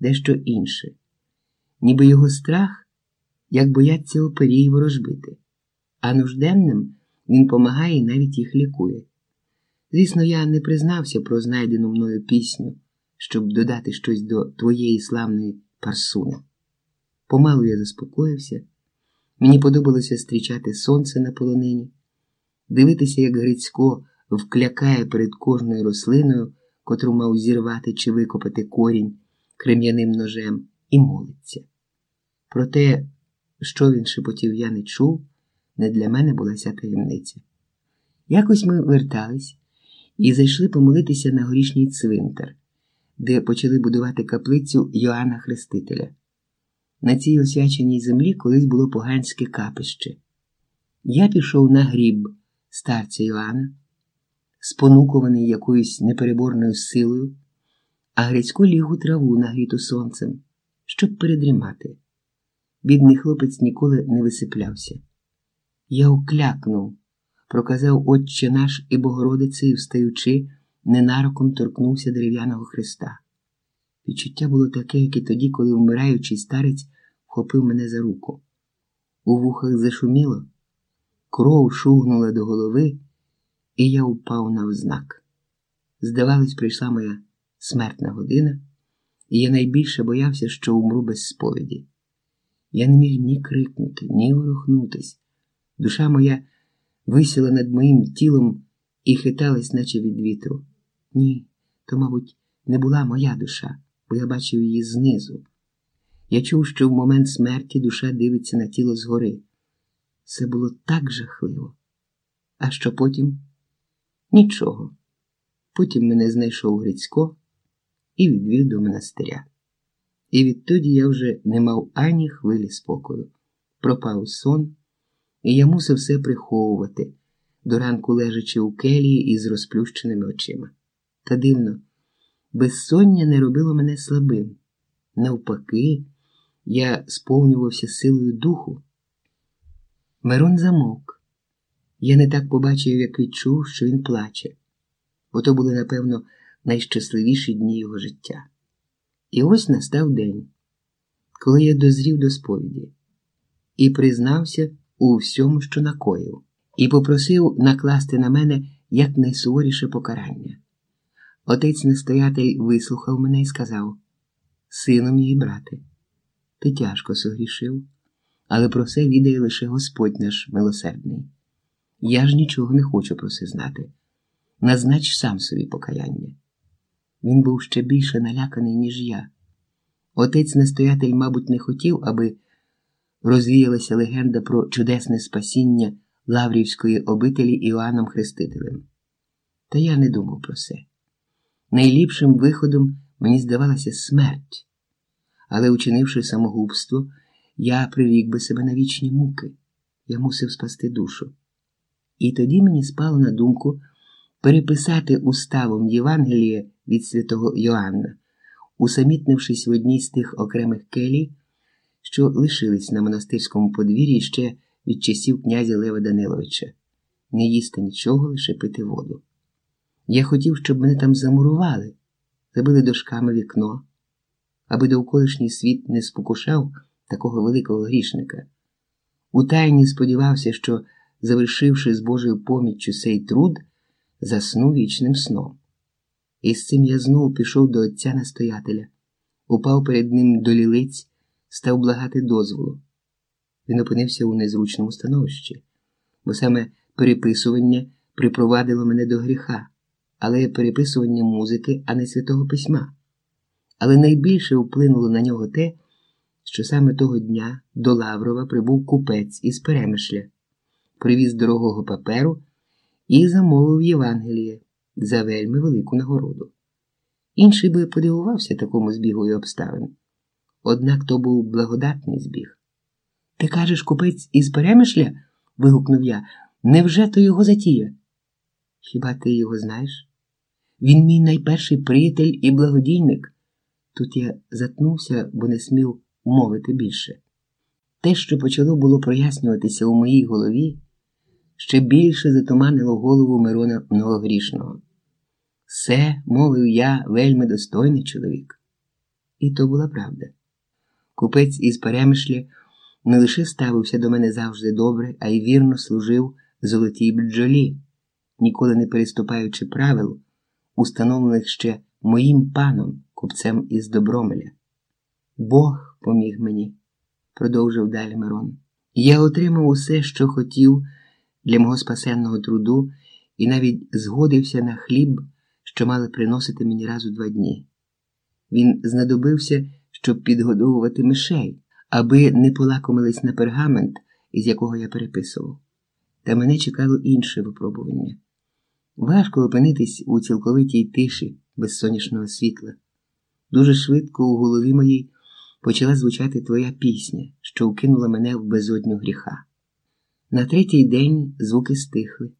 дещо інше, ніби його страх, як бояться оперії ворожбити, а нужденним він помагає і навіть їх лікує. Звісно, я не признався про знайдену мною пісню, щоб додати щось до твоєї славної парсуни. Помалу я заспокоївся. Мені подобалося зустрічати сонце на полонині, дивитися, як Грицько вклякає перед кожною рослиною, котру мав зірвати чи викопати корінь крем'яним ножем, і молиться. Про те, що він шепотів, я не чув, не для мене була ця таємниця. Якось ми вертались і зайшли помолитися на горішній цвинтар, де почали будувати каплицю Йоанна Хрестителя. На цій освяченій землі колись було поганське капище. Я пішов на гріб старця Йоанна, спонукуваний якоюсь непереборною силою, а Грицько ліг у траву, нагріту сонцем, щоб передрімати. Бідний хлопець ніколи не висиплявся. Я уклякнув, проказав Отче наш і Богородице, і, встаючи, ненароком торкнувся дерев'яного хреста. Відчуття було таке, як і тоді, коли вмираючий старець вхопив мене за руку. У вухах зашуміло, кров шугнула до голови, і я упав навзнак. Здавалось, прийшла моя смертна година, і я найбільше боявся, що умру без сповіді. Я не міг ні крикнути, ні ворухнутись. Душа моя висіла над моїм тілом і хиталась, наче від вітру. Ні, то, мабуть, не була моя душа, бо я бачив її знизу. Я чув, що в момент смерті душа дивиться на тіло згори. Це було так жахливо. А що потім? Нічого. Потім мене знайшов Грицько і відвів до монастиря. І відтоді я вже не мав ані хвилі спокою. Пропав сон, і я мусив все приховувати, до ранку лежачи у келії із розплющеними очима. Та дивно, безсоння не робило мене слабим. Навпаки, я сповнювався силою духу. Мирон замовк. Я не так побачив, як відчув, що він плаче, бо то були, напевно, найщасливіші дні його життя. І ось настав день, коли я дозрів до сповіді і признався у всьому, що накоїв, і попросив накласти на мене якнайсуворіше покарання. Отець настоятель вислухав мене і сказав: Сину мій брате, ти тяжко согрішив, але про це відає лише Господь наш милосердний. Я ж нічого не хочу про це знати. Назнач сам собі покаяння. Він був ще більше наляканий, ніж я. Отець настоятель, мабуть, не хотів, аби розвіялася легенда про чудесне спасіння Лаврівської обителі Іоанном Хрестителем. Та я не думав про це. Найліпшим виходом мені здавалася смерть, але, учинивши самогубство, я прирік би себе на вічні муки, я мусив спасти душу. І тоді мені спало на думку переписати уставом Євангелія від святого Йоанна, усамітнившись в одній з тих окремих келій, що лишились на монастирському подвір'ї ще від часів князя Лева Даниловича, не їсти нічого, лише пити воду. Я хотів, щоб мене там замурували, забили дошками вікно, аби довколишній світ не спокушав такого великого грішника. Утайні сподівався, що, завершивши з Божою поміччю цей труд, засну вічним сном. І з цим я знову пішов до отця настоятеля, упав перед ним до лілиць, став благати дозволу. Він опинився у незручному становищі, бо саме переписування припровадило мене до гріха, але переписування музики, а не святого письма. Але найбільше вплинуло на нього те, що саме того дня до Лаврова прибув купець із Перемишля, привіз дорогого паперу і замовив Євангеліє за вельми велику нагороду. Інший би подивувався такому збігу і обставин. Однак то був благодатний збіг. Ти кажеш, купець із Перемишля? вигукнув я. Невже то його затія? Хіба ти його знаєш? Він мій найперший приятель і благодійник. Тут я затнувся, бо не смів мовити більше. Те, що почало було прояснюватися у моїй голові, ще більше затуманило голову Мирона Многогрішного. Все, мовив я, вельми достойний чоловік. І то була правда. Купець із перемишлі не лише ставився до мене завжди добре, а й вірно служив золотій бджолі, ніколи не переступаючи правил, установлених ще моїм паном, купцем із Добромеля. Бог поміг мені, продовжив далі Мирон. Я отримав усе, що хотів для мого спасенного труду, і навіть згодився на хліб, що мали приносити мені раз у два дні. Він знадобився, щоб підгодовувати мишей, аби не полакомились на пергамент, із якого я переписував. Та мене чекало інше випробування. Важко опинитись у цілковитій тиші без сонячного світла. Дуже швидко у голові моїй почала звучати твоя пісня, що вкинула мене в безодню гріха. На третій день звуки стихли.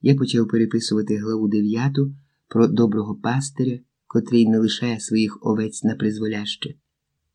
Я почав переписувати главу дев'яту про доброго пастиря, котрий не лишає своїх овець на призволяще.